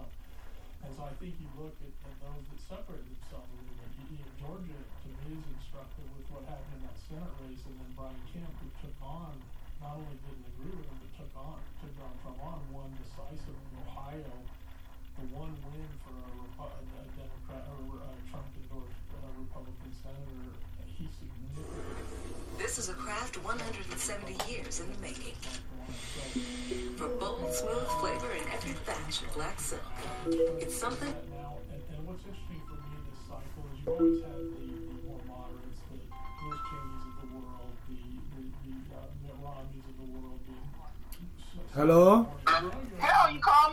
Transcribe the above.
is I think you look at, at those that separated themselves a little bit. You, you know, Georgia, to me, is instructive with what happened in that Senate race, and then Brian Kemp, who took on, not only didn't agree with him, but took on, took on Trump on, won decisive in Ohio, the one win for a, Repu- a Democrat or a Trump endorsed uh, Republican senator. He significantly This is a craft 170 years in the making. So, For bold, smooth flavor in every batch of black silk. It's something now, and, and what's interesting for me in this cycle is you always have the, the more moderates, the Liz Cheney's of the world, the the, the uh, Mitt Romney's of the world, the Hello? more